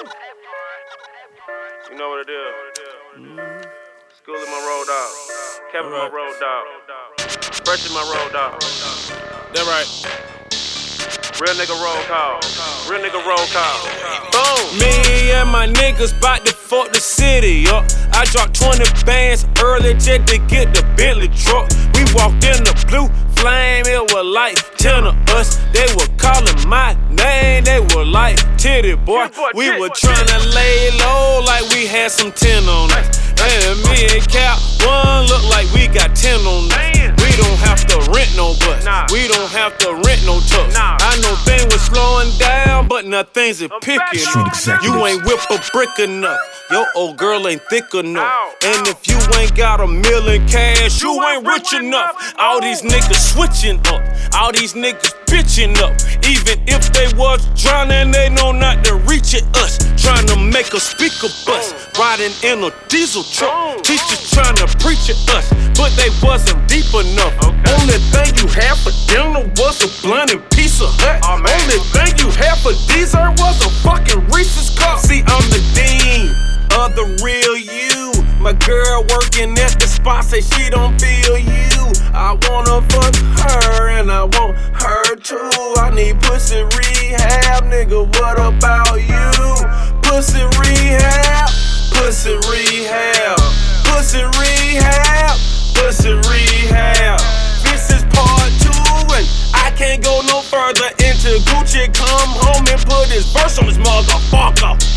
You know what it is. School in my road dog. Kevin my road dog. Fresh in my road dog. That right. Real nigga roll call. Real nigga roll call. Boom. Me and my niggas bout to fuck the city up. I dropped 20 bands early just to get the Bentley truck. We walked in the blue flame, it was like 10 of us. They were calling my name, they were like Tity Boi. We were trying to lay low like we had some 10 on us. And me and Cap one look like we got 10 on us. We don't have to rent no bus. Nah. We don't have to rent no trucks. Nah. I know things was slowing down, but nothing's a picking. Street executives. You ain't whip a brick enough. Your old girl ain't thick enough. And if you ain't got a million cash, you ain't rich enough. All these niggas switching up. All these niggas bitching up. Even if they was drowning, they know not to reach at us. Trying to make a speaker bust. Riding in a diesel truck. Teachers trying to preach at us, but they wasn't deep enough. Okay. Only thing you had for dinner was a blunt and piece of hut. Oh. Only thing you had for dessert was a fucking Reese's cup. See, I'm the dean of the real you. My girl working at the spot say she don't feel you. I need pussy rehab, nigga. What about you? Pussy rehab, pussy rehab, pussy rehab, pussy rehab. This is part two, and I can't go no further into Gucci. Come home and put his verse on this motherfucker.